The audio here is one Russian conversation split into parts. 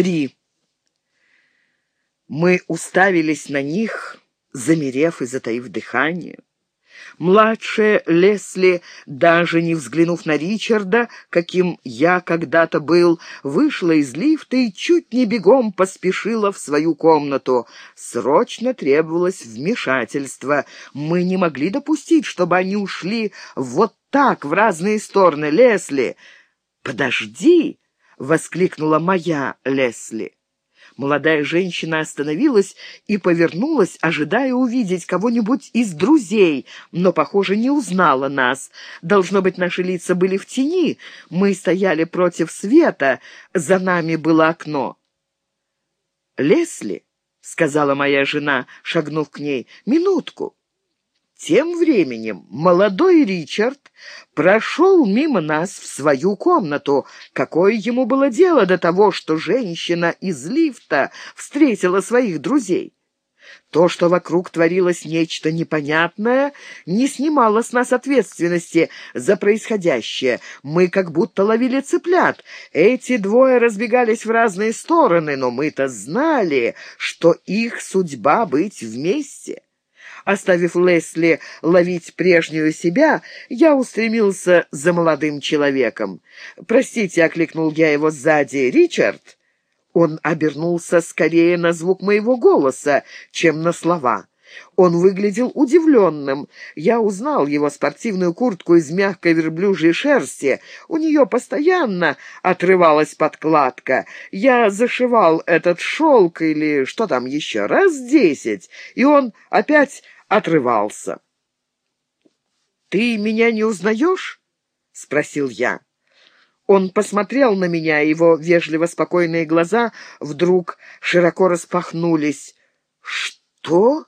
Три. Мы уставились на них, замерев и затаив дыхание. Младшая Лесли, даже не взглянув на Ричарда, каким я когда-то был, вышла из лифта и чуть не бегом поспешила в свою комнату. Срочно требовалось вмешательство. Мы не могли допустить, чтобы они ушли вот так в разные стороны. Лесли, подожди! — воскликнула моя Лесли. Молодая женщина остановилась и повернулась, ожидая увидеть кого-нибудь из друзей, но, похоже, не узнала нас. Должно быть, наши лица были в тени. Мы стояли против света, за нами было окно. «Лесли», — сказала моя жена, шагнув к ней, — «минутку». Тем временем молодой Ричард прошел мимо нас в свою комнату. Какое ему было дело до того, что женщина из лифта встретила своих друзей? То, что вокруг творилось нечто непонятное, не снимало с нас ответственности за происходящее. Мы как будто ловили цыплят. Эти двое разбегались в разные стороны, но мы-то знали, что их судьба быть вместе. Оставив Лесли ловить прежнюю себя, я устремился за молодым человеком. «Простите», — окликнул я его сзади, — «Ричард?» Он обернулся скорее на звук моего голоса, чем на слова. Он выглядел удивленным. Я узнал его спортивную куртку из мягкой верблюжьей шерсти. У нее постоянно отрывалась подкладка. Я зашивал этот шелк или что там еще, раз десять, и он опять отрывался. «Ты меня не узнаешь?» — спросил я. Он посмотрел на меня, его вежливо спокойные глаза вдруг широко распахнулись. «Что?»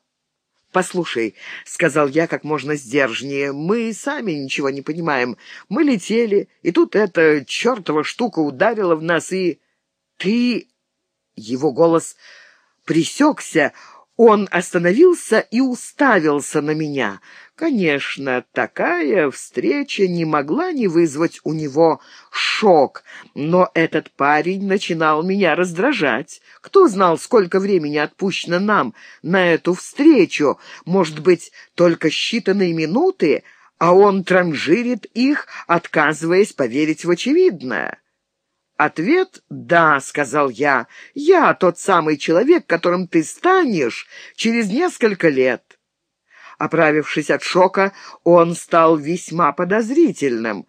«Послушай», — сказал я как можно сдержаннее, — «мы сами ничего не понимаем. Мы летели, и тут эта чертова штука ударила в нас, и...» «Ты...» Его голос присекся, он остановился и уставился на меня. Конечно, такая встреча не могла не вызвать у него шок, но этот парень начинал меня раздражать. Кто знал, сколько времени отпущено нам на эту встречу? Может быть, только считанные минуты, а он транжирит их, отказываясь поверить в очевидное. Ответ «да», — сказал я. «Я тот самый человек, которым ты станешь через несколько лет». Оправившись от шока, он стал весьма подозрительным.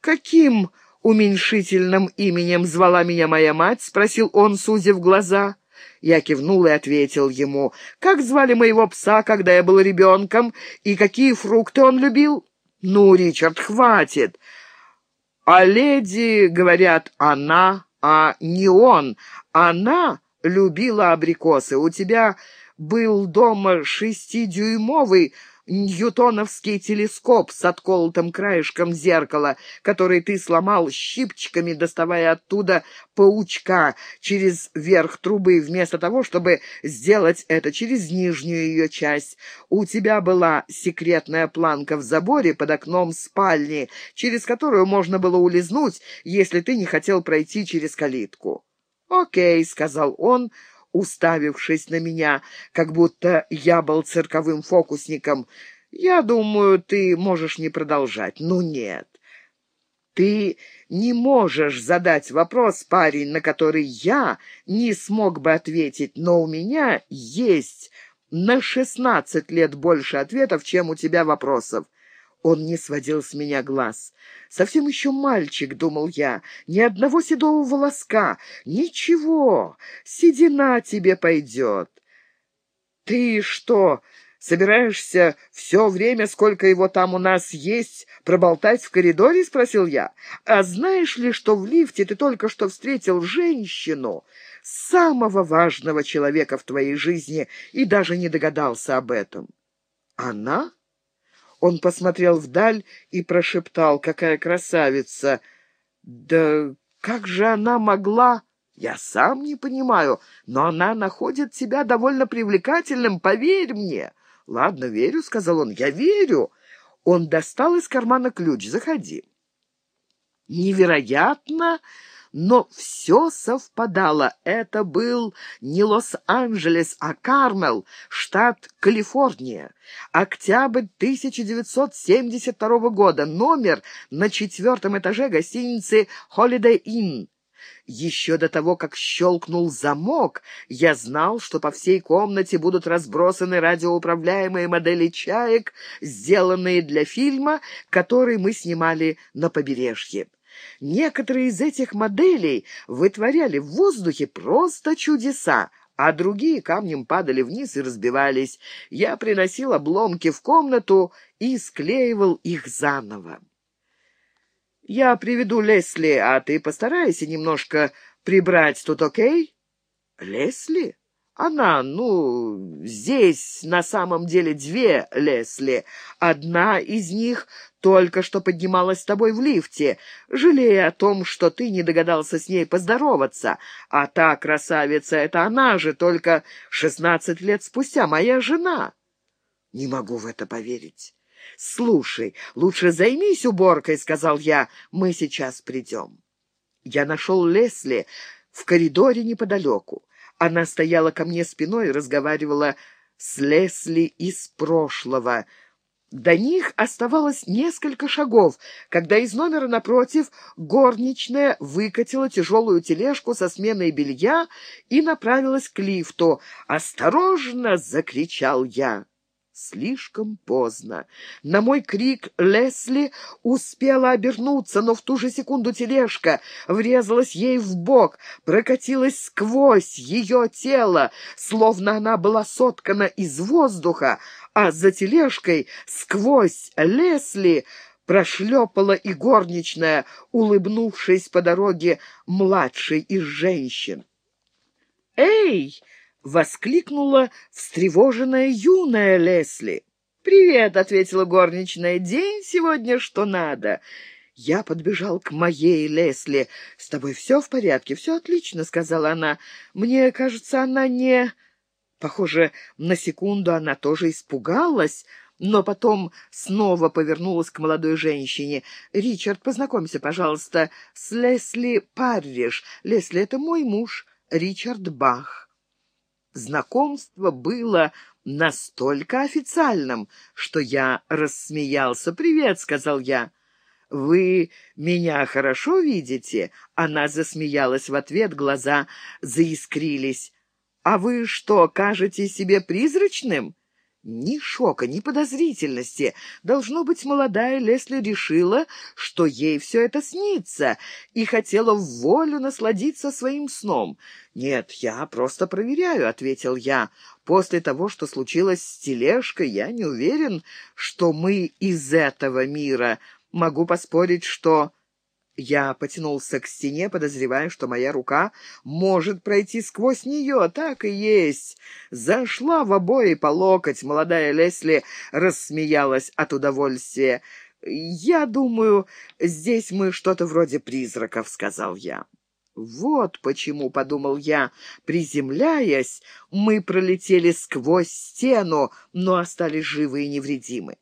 «Каким уменьшительным именем звала меня моя мать?» — спросил он, сузив глаза. Я кивнул и ответил ему. «Как звали моего пса, когда я был ребенком, и какие фрукты он любил?» «Ну, Ричард, хватит!» А леди, говорят, она, а не он. Она любила абрикосы. У тебя был дома шестидюймовый ньютоновский телескоп с отколотым краешком зеркала, который ты сломал щипчиками, доставая оттуда паучка через верх трубы, вместо того, чтобы сделать это через нижнюю ее часть. У тебя была секретная планка в заборе под окном спальни, через которую можно было улизнуть, если ты не хотел пройти через калитку. «Окей», — сказал он, — уставившись на меня, как будто я был цирковым фокусником. «Я думаю, ты можешь не продолжать». «Ну нет». «Ты не можешь задать вопрос, парень, на который я не смог бы ответить, но у меня есть на шестнадцать лет больше ответов, чем у тебя вопросов. Он не сводил с меня глаз. «Совсем еще мальчик», — думал я, — «ни одного седого волоска. Ничего, седина тебе пойдет». «Ты что, собираешься все время, сколько его там у нас есть, проболтать в коридоре?» — спросил я. «А знаешь ли, что в лифте ты только что встретил женщину, самого важного человека в твоей жизни, и даже не догадался об этом?» «Она?» Он посмотрел вдаль и прошептал, какая красавица. «Да как же она могла...» «Я сам не понимаю, но она находит себя довольно привлекательным, поверь мне». «Ладно, верю», — сказал он, — «я верю». Он достал из кармана ключ. «Заходи». Невероятно, но все совпадало. Это был не Лос-Анджелес, а Кармел, штат Калифорния. Октябрь 1972 года. Номер на четвертом этаже гостиницы Holiday Inn. Еще до того, как щелкнул замок, я знал, что по всей комнате будут разбросаны радиоуправляемые модели чаек, сделанные для фильма, который мы снимали на побережье. Некоторые из этих моделей вытворяли в воздухе просто чудеса, а другие камнем падали вниз и разбивались. Я приносил обломки в комнату и склеивал их заново. Я приведу Лесли, а ты постарайся немножко прибрать тут, окей? Лесли? Она, ну, здесь на самом деле две Лесли. Одна из них только что поднималась с тобой в лифте, жалея о том, что ты не догадался с ней поздороваться. А та красавица — это она же, только шестнадцать лет спустя, моя жена. Не могу в это поверить. «Слушай, лучше займись уборкой», — сказал я. «Мы сейчас придем». Я нашел Лесли в коридоре неподалеку. Она стояла ко мне спиной и разговаривала с Лесли из прошлого. До них оставалось несколько шагов, когда из номера напротив горничная выкатила тяжелую тележку со сменой белья и направилась к лифту. «Осторожно!» — закричал я. Слишком поздно. На мой крик Лесли успела обернуться, но в ту же секунду тележка врезалась ей в бок, прокатилась сквозь ее тело, словно она была соткана из воздуха, а за тележкой сквозь Лесли прошлепала и горничная, улыбнувшись по дороге младшей из женщин. «Эй!» — воскликнула встревоженная юная Лесли. «Привет», — ответила горничная, — «день сегодня что надо». Я подбежал к моей Лесли. «С тобой все в порядке? Все отлично», — сказала она. «Мне кажется, она не...» Похоже, на секунду она тоже испугалась, но потом снова повернулась к молодой женщине. «Ричард, познакомься, пожалуйста, с Лесли Парриш. Лесли — это мой муж, Ричард Бах». Знакомство было настолько официальным, что я рассмеялся. «Привет», — сказал я. «Вы меня хорошо видите?» Она засмеялась в ответ, глаза заискрились. «А вы что, кажете себе призрачным?» Ни шока, ни подозрительности. Должно быть, молодая Лесли решила, что ей все это снится, и хотела в волю насладиться своим сном. «Нет, я просто проверяю», — ответил я. «После того, что случилось с тележкой, я не уверен, что мы из этого мира. Могу поспорить, что...» Я потянулся к стене, подозревая, что моя рука может пройти сквозь нее. Так и есть. Зашла в обои по локоть. Молодая Лесли рассмеялась от удовольствия. «Я думаю, здесь мы что-то вроде призраков», — сказал я. «Вот почему», — подумал я, приземляясь, мы пролетели сквозь стену, но остались живы и невредимы.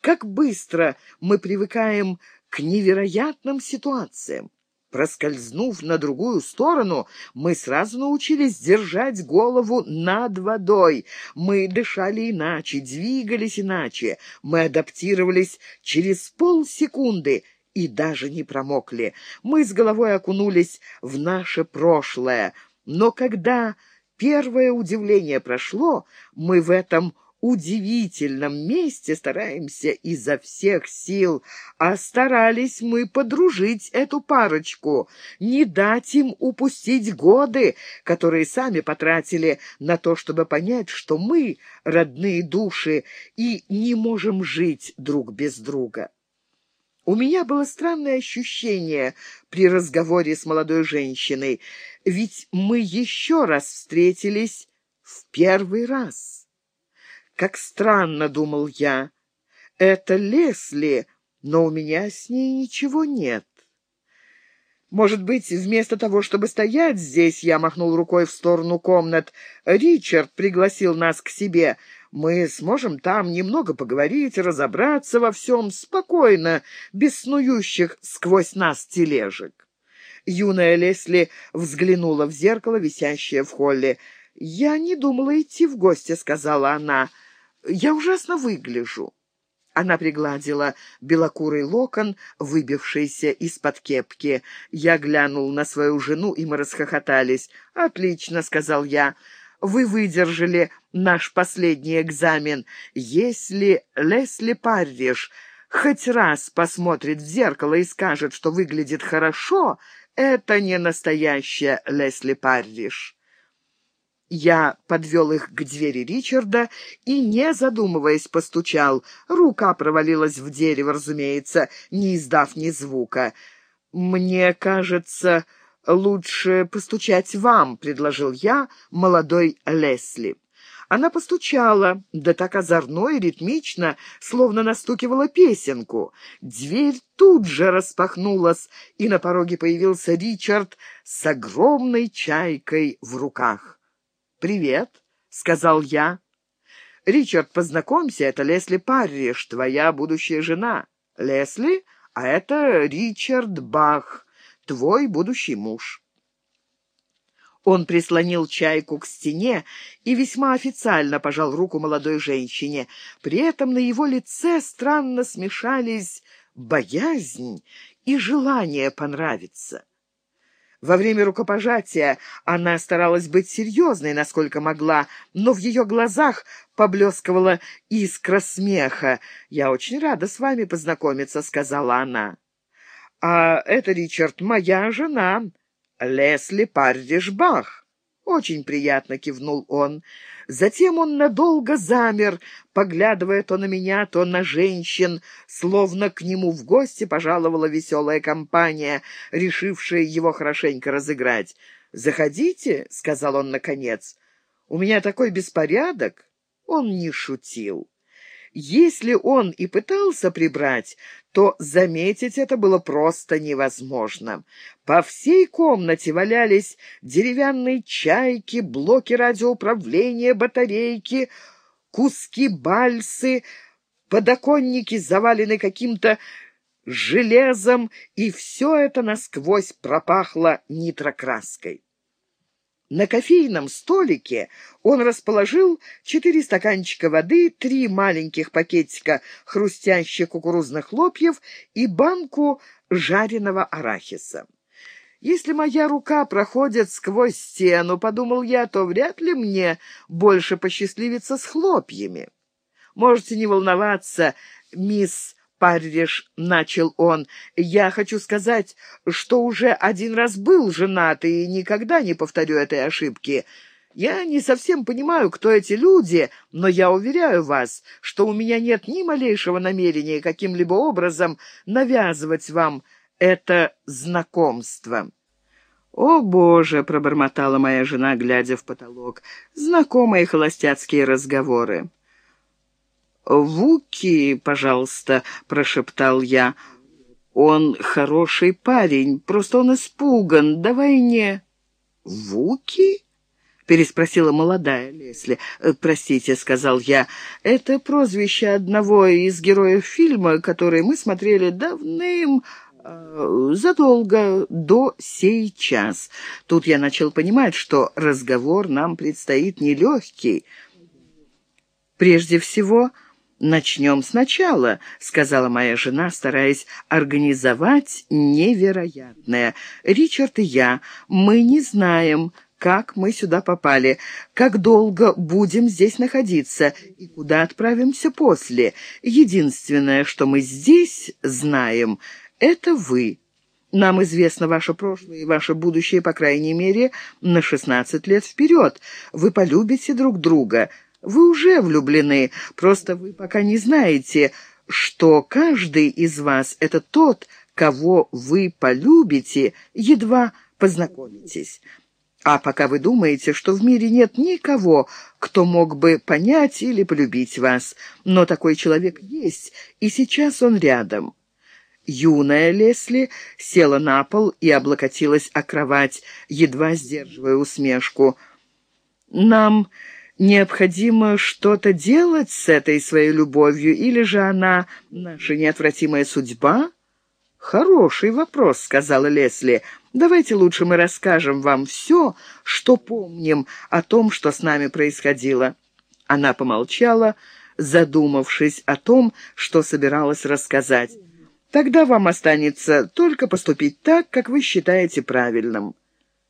Как быстро мы привыкаем к невероятным ситуациям. Проскользнув на другую сторону, мы сразу научились держать голову над водой. Мы дышали иначе, двигались иначе. Мы адаптировались через полсекунды и даже не промокли. Мы с головой окунулись в наше прошлое. Но когда первое удивление прошло, мы в этом удивительном месте стараемся изо всех сил, а старались мы подружить эту парочку, не дать им упустить годы, которые сами потратили на то, чтобы понять, что мы — родные души и не можем жить друг без друга. У меня было странное ощущение при разговоре с молодой женщиной, ведь мы еще раз встретились в первый раз. Как странно, думал я. Это Лесли, но у меня с ней ничего нет. Может быть, вместо того, чтобы стоять здесь, я махнул рукой в сторону комнат, Ричард пригласил нас к себе. Мы сможем там немного поговорить, разобраться во всем спокойно, без снующих сквозь нас тележек. Юная Лесли взглянула в зеркало, висящее в холле. «Я не думала идти в гости», — сказала она. «Я ужасно выгляжу». Она пригладила белокурый локон, выбившийся из-под кепки. Я глянул на свою жену, и мы расхохотались. «Отлично», — сказал я. «Вы выдержали наш последний экзамен. Если Лесли Парриш хоть раз посмотрит в зеркало и скажет, что выглядит хорошо, это не настоящая Лесли Парриш». Я подвел их к двери Ричарда и, не задумываясь, постучал. Рука провалилась в дерево, разумеется, не издав ни звука. «Мне кажется, лучше постучать вам», — предложил я молодой Лесли. Она постучала, да так озорно и ритмично, словно настукивала песенку. Дверь тут же распахнулась, и на пороге появился Ричард с огромной чайкой в руках. «Привет», — сказал я. «Ричард, познакомься, это Лесли Парриш, твоя будущая жена. Лесли, а это Ричард Бах, твой будущий муж». Он прислонил чайку к стене и весьма официально пожал руку молодой женщине. При этом на его лице странно смешались боязнь и желание понравиться. Во время рукопожатия она старалась быть серьезной, насколько могла, но в ее глазах поблескивала искра смеха. «Я очень рада с вами познакомиться», — сказала она. «А это, Ричард, моя жена, Лесли Пардишбах». «Очень приятно», — кивнул он. Затем он надолго замер, поглядывая то на меня, то на женщин, словно к нему в гости пожаловала веселая компания, решившая его хорошенько разыграть. «Заходите», — сказал он наконец. «У меня такой беспорядок». Он не шутил. Если он и пытался прибрать, то заметить это было просто невозможно. По всей комнате валялись деревянные чайки, блоки радиоуправления, батарейки, куски бальсы, подоконники завалены каким-то железом, и все это насквозь пропахло нитрокраской. На кофейном столике он расположил четыре стаканчика воды, три маленьких пакетика хрустящих кукурузных хлопьев и банку жареного арахиса. «Если моя рука проходит сквозь стену, — подумал я, — то вряд ли мне больше посчастливится с хлопьями. Можете не волноваться, мисс Парриш, — начал он, — я хочу сказать, что уже один раз был женат и никогда не повторю этой ошибки. Я не совсем понимаю, кто эти люди, но я уверяю вас, что у меня нет ни малейшего намерения каким-либо образом навязывать вам это знакомство». «О, Боже!» — пробормотала моя жена, глядя в потолок. «Знакомые холостяцкие разговоры». «Вуки, пожалуйста», — прошептал я. «Он хороший парень, просто он испуган. Давай не...» «Вуки?» — переспросила молодая Лесли. «Э, «Простите», — сказал я, — «это прозвище одного из героев фильма, который мы смотрели давным...» э, задолго до сей час. Тут я начал понимать, что разговор нам предстоит нелегкий. Прежде всего, «Начнем сначала», — сказала моя жена, стараясь организовать невероятное. «Ричард и я, мы не знаем, как мы сюда попали, как долго будем здесь находиться и куда отправимся после. Единственное, что мы здесь знаем, — это вы». Нам известно ваше прошлое и ваше будущее, по крайней мере, на шестнадцать лет вперед. Вы полюбите друг друга. Вы уже влюблены, просто вы пока не знаете, что каждый из вас — это тот, кого вы полюбите, едва познакомитесь. А пока вы думаете, что в мире нет никого, кто мог бы понять или полюбить вас, но такой человек есть, и сейчас он рядом». Юная Лесли села на пол и облокотилась о кровать, едва сдерживая усмешку. «Нам необходимо что-то делать с этой своей любовью, или же она наша неотвратимая судьба? «Хороший вопрос», — сказала Лесли. «Давайте лучше мы расскажем вам все, что помним о том, что с нами происходило». Она помолчала, задумавшись о том, что собиралась рассказать. «Тогда вам останется только поступить так, как вы считаете правильным».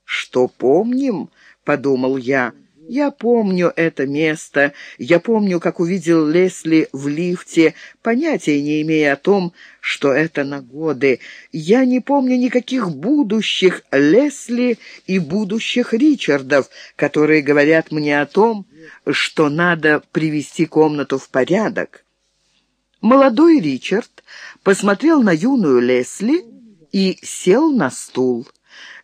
«Что помним?» — подумал я. Я помню это место, я помню, как увидел Лесли в лифте, понятия не имея о том, что это на годы. Я не помню никаких будущих Лесли и будущих Ричардов, которые говорят мне о том, что надо привести комнату в порядок. Молодой Ричард посмотрел на юную Лесли и сел на стул.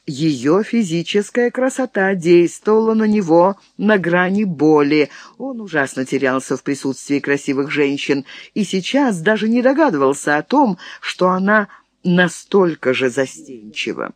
Ее физическая красота действовала на него на грани боли. Он ужасно терялся в присутствии красивых женщин и сейчас даже не догадывался о том, что она настолько же застенчива.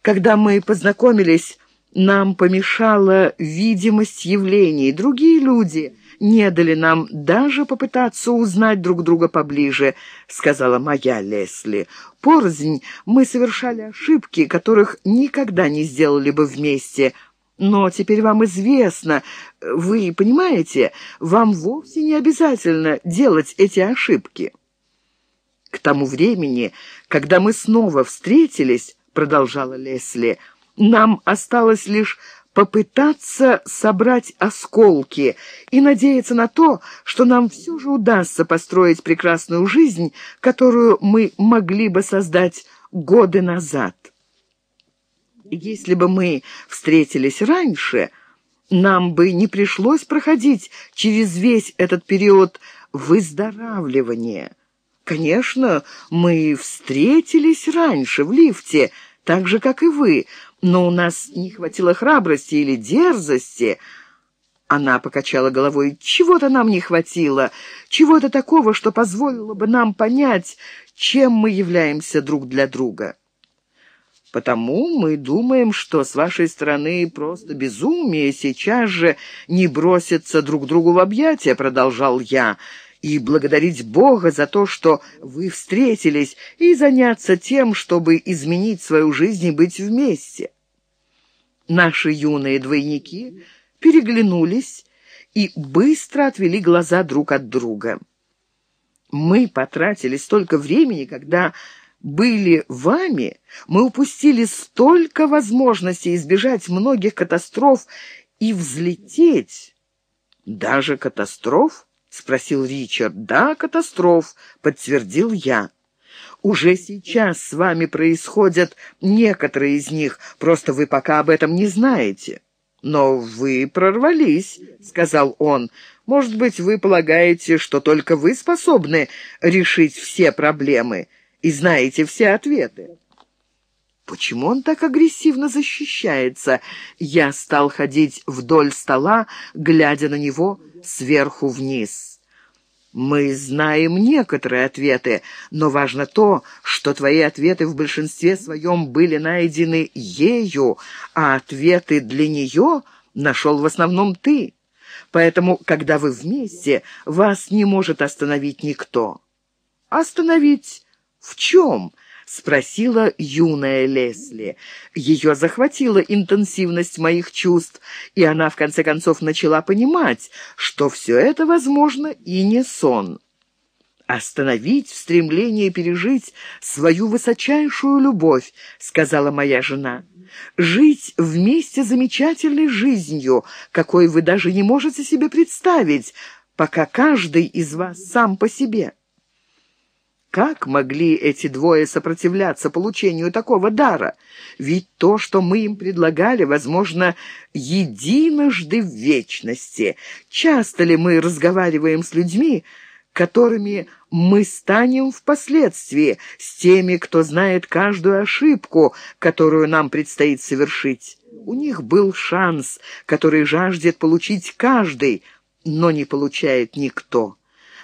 Когда мы познакомились, нам помешала видимость явлений. Другие люди не дали нам даже попытаться узнать друг друга поближе», — сказала моя Лесли. «Порознь мы совершали ошибки, которых никогда не сделали бы вместе». Но теперь вам известно, вы понимаете, вам вовсе не обязательно делать эти ошибки. К тому времени, когда мы снова встретились, продолжала Лесли, нам осталось лишь попытаться собрать осколки и надеяться на то, что нам все же удастся построить прекрасную жизнь, которую мы могли бы создать годы назад. Если бы мы встретились раньше, нам бы не пришлось проходить через весь этот период выздоравливания. Конечно, мы встретились раньше в лифте, так же, как и вы, но у нас не хватило храбрости или дерзости». Она покачала головой. «Чего-то нам не хватило, чего-то такого, что позволило бы нам понять, чем мы являемся друг для друга». «Потому мы думаем, что с вашей стороны просто безумие сейчас же не броситься друг другу в объятия», — продолжал я, — и благодарить Бога за то, что вы встретились, и заняться тем, чтобы изменить свою жизнь и быть вместе. Наши юные двойники переглянулись и быстро отвели глаза друг от друга. Мы потратили столько времени, когда были вами, мы упустили столько возможностей избежать многих катастроф и взлететь. Даже катастроф? — спросил Ричард. «Да, катастроф», — подтвердил я. «Уже сейчас с вами происходят некоторые из них, просто вы пока об этом не знаете». «Но вы прорвались», — сказал он. «Может быть, вы полагаете, что только вы способны решить все проблемы и знаете все ответы?» Почему он так агрессивно защищается? Я стал ходить вдоль стола, глядя на него сверху вниз. Мы знаем некоторые ответы, но важно то, что твои ответы в большинстве своем были найдены ею, а ответы для нее нашел в основном ты. Поэтому, когда вы вместе, вас не может остановить никто. Остановить в чем? — спросила юная Лесли. Ее захватила интенсивность моих чувств, и она в конце концов начала понимать, что все это, возможно, и не сон. «Остановить в стремлении пережить свою высочайшую любовь», — сказала моя жена. «Жить вместе замечательной жизнью, какой вы даже не можете себе представить, пока каждый из вас сам по себе». Как могли эти двое сопротивляться получению такого дара? Ведь то, что мы им предлагали, возможно, единожды в вечности. Часто ли мы разговариваем с людьми, которыми мы станем впоследствии, с теми, кто знает каждую ошибку, которую нам предстоит совершить? У них был шанс, который жаждет получить каждый, но не получает никто.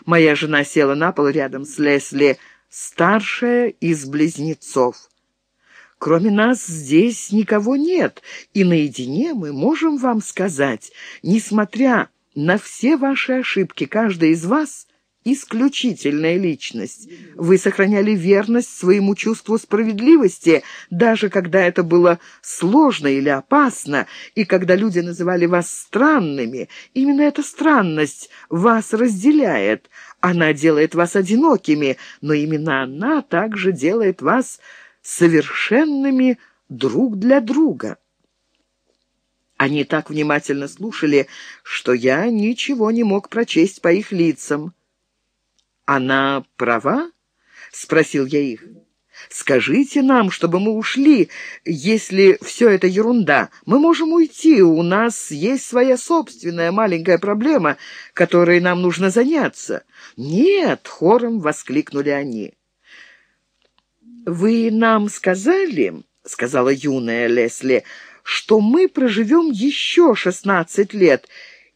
Моя жена села на пол рядом с Лесли, старшая из близнецов. Кроме нас здесь никого нет, и наедине мы можем вам сказать, несмотря на все ваши ошибки, каждый из вас исключительная личность. Вы сохраняли верность своему чувству справедливости, даже когда это было сложно или опасно, и когда люди называли вас странными. Именно эта странность вас разделяет. Она делает вас одинокими, но именно она также делает вас совершенными друг для друга. Они так внимательно слушали, что я ничего не мог прочесть по их лицам. «Она права?» — спросил я их. «Скажите нам, чтобы мы ушли, если все это ерунда. Мы можем уйти, у нас есть своя собственная маленькая проблема, которой нам нужно заняться». «Нет!» — хором воскликнули они. «Вы нам сказали, — сказала юная Лесли, — что мы проживем еще шестнадцать лет,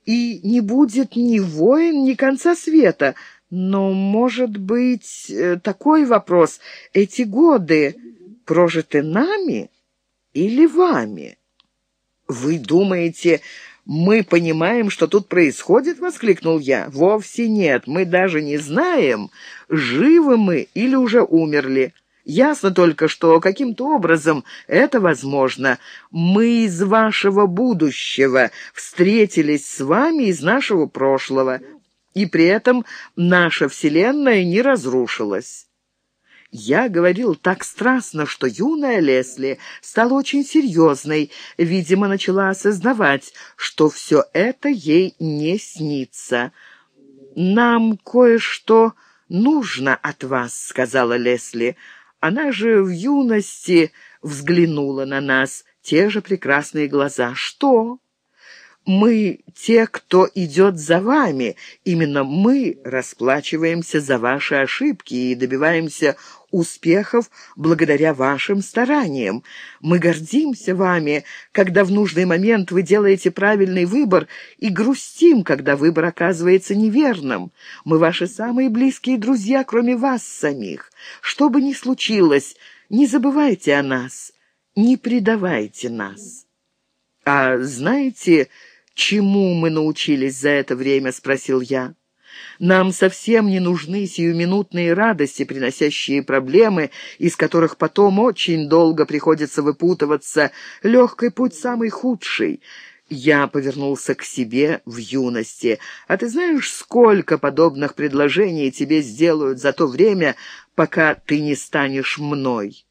и не будет ни войн, ни конца света». Но, может быть, э, такой вопрос. Эти годы прожиты нами или вами? Вы думаете, мы понимаем, что тут происходит? Воскликнул я. Вовсе нет. Мы даже не знаем, живы мы или уже умерли. Ясно только, что каким-то образом это возможно. Мы из вашего будущего встретились с вами из нашего прошлого и при этом наша Вселенная не разрушилась. Я говорил так страстно, что юная Лесли стала очень серьезной, видимо, начала осознавать, что все это ей не снится. «Нам кое-что нужно от вас», — сказала Лесли. Она же в юности взглянула на нас, те же прекрасные глаза. «Что?» Мы те, кто идет за вами. Именно мы расплачиваемся за ваши ошибки и добиваемся успехов благодаря вашим стараниям. Мы гордимся вами, когда в нужный момент вы делаете правильный выбор, и грустим, когда выбор оказывается неверным. Мы ваши самые близкие друзья, кроме вас самих. Что бы ни случилось, не забывайте о нас, не предавайте нас. А знаете... «Чему мы научились за это время?» — спросил я. «Нам совсем не нужны сиюминутные радости, приносящие проблемы, из которых потом очень долго приходится выпутываться. Легкий путь самый худший». Я повернулся к себе в юности. «А ты знаешь, сколько подобных предложений тебе сделают за то время, пока ты не станешь мной?»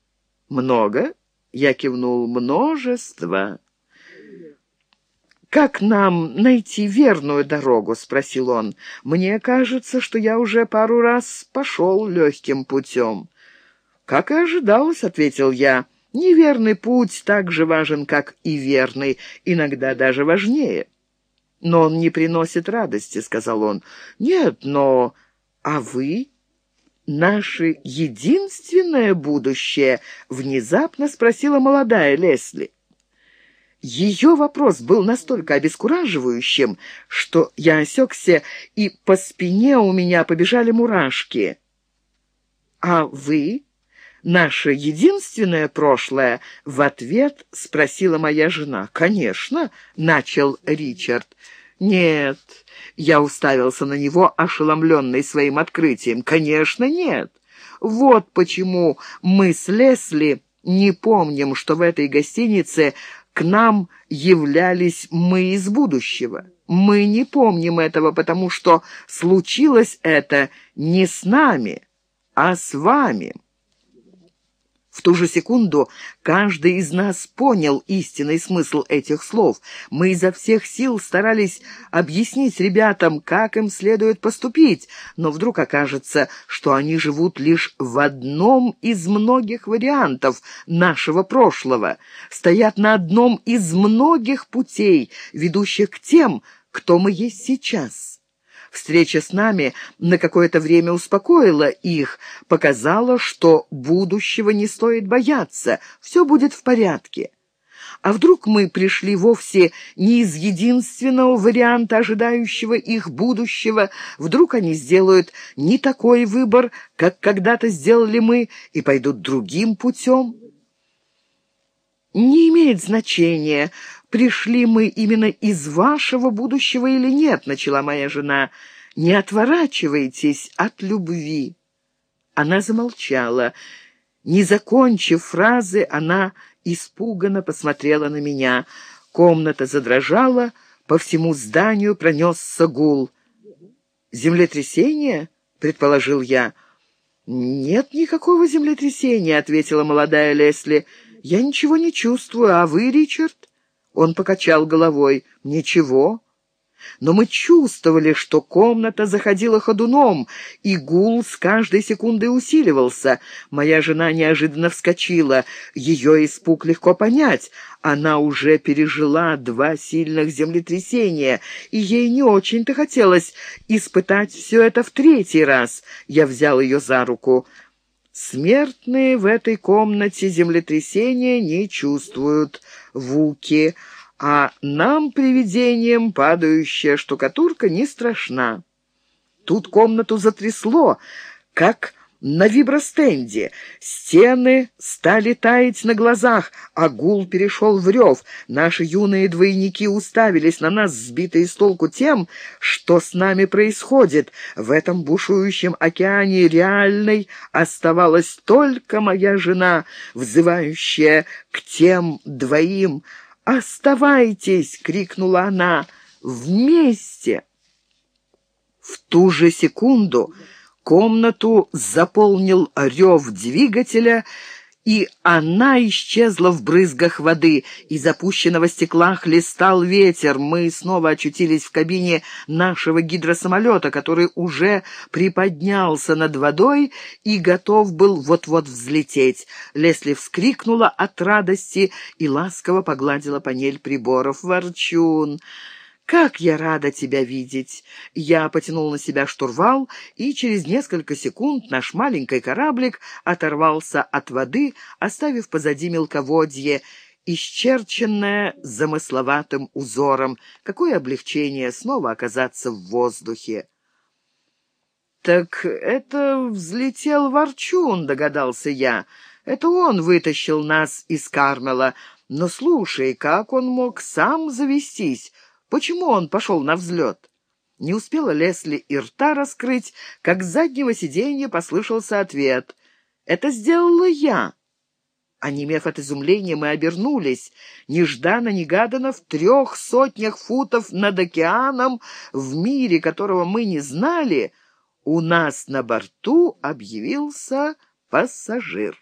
«Много?» — я кивнул. «Множество». «Как нам найти верную дорогу?» — спросил он. «Мне кажется, что я уже пару раз пошел легким путем». «Как и ожидалось», — ответил я. «Неверный путь так же важен, как и верный, иногда даже важнее». «Но он не приносит радости», — сказал он. «Нет, но... А вы?» «Наше единственное будущее?» — внезапно спросила молодая Лесли. Ее вопрос был настолько обескураживающим, что я осекся, и по спине у меня побежали мурашки. «А вы?» «Наше единственное прошлое?» — в ответ спросила моя жена. «Конечно», — начал Ричард. «Нет». Я уставился на него, ошеломленный своим открытием. «Конечно, нет. Вот почему мы с Лесли не помним, что в этой гостинице к нам являлись мы из будущего. Мы не помним этого, потому что случилось это не с нами, а с вами». В ту же секунду каждый из нас понял истинный смысл этих слов. Мы изо всех сил старались объяснить ребятам, как им следует поступить, но вдруг окажется, что они живут лишь в одном из многих вариантов нашего прошлого, стоят на одном из многих путей, ведущих к тем, кто мы есть сейчас. Встреча с нами на какое-то время успокоила их, показала, что будущего не стоит бояться, все будет в порядке. А вдруг мы пришли вовсе не из единственного варианта ожидающего их будущего, вдруг они сделают не такой выбор, как когда-то сделали мы, и пойдут другим путем? Не имеет значения, пришли мы именно из вашего будущего или нет», — начала моя жена. не отворачивайтесь от любви». Она замолчала. Не закончив фразы, она испуганно посмотрела на меня. Комната задрожала, по всему зданию пронесся гул. «Землетрясение?» — предположил я. «Нет никакого землетрясения», — ответила молодая Лесли. «Я ничего не чувствую, а вы, Ричард?» Он покачал головой. «Ничего» но мы чувствовали, что комната заходила ходуном, и гул с каждой секундой усиливался. Моя жена неожиданно вскочила. Ее испуг легко понять. Она уже пережила два сильных землетрясения, и ей не очень-то хотелось испытать все это в третий раз. Я взял ее за руку. Смертные в этой комнате землетрясения не чувствуют. Вуки а нам, привидениям, падающая штукатурка не страшна. Тут комнату затрясло, как на вибростенде. Стены стали таять на глазах, а гул перешел в рев. Наши юные двойники уставились на нас, сбитые с толку тем, что с нами происходит. В этом бушующем океане реальной оставалась только моя жена, взывающая к тем двоим, «Оставайтесь!» — крикнула она. «Вместе!» В ту же секунду комнату заполнил рев двигателя, и она исчезла в брызгах воды. Из опущенного стекла хлестал ветер. Мы снова очутились в кабине нашего гидросамолета, который уже приподнялся над водой и готов был вот-вот взлететь. Лесли вскрикнула от радости и ласково погладила панель приборов. «Ворчун!» «Как я рада тебя видеть!» Я потянул на себя штурвал, и через несколько секунд наш маленький кораблик оторвался от воды, оставив позади мелководье, исчерченное замысловатым узором. Какое облегчение снова оказаться в воздухе! «Так это взлетел Ворчун», — догадался я. «Это он вытащил нас из Кармела. Но слушай, как он мог сам завестись?» Почему он пошел на взлет? Не успела Лесли и рта раскрыть, как с заднего сиденья послышался ответ. «Это сделала я». Онемев от изумления, мы обернулись. Нежданно-негаданно в трех сотнях футов над океаном, в мире, которого мы не знали, у нас на борту объявился пассажир.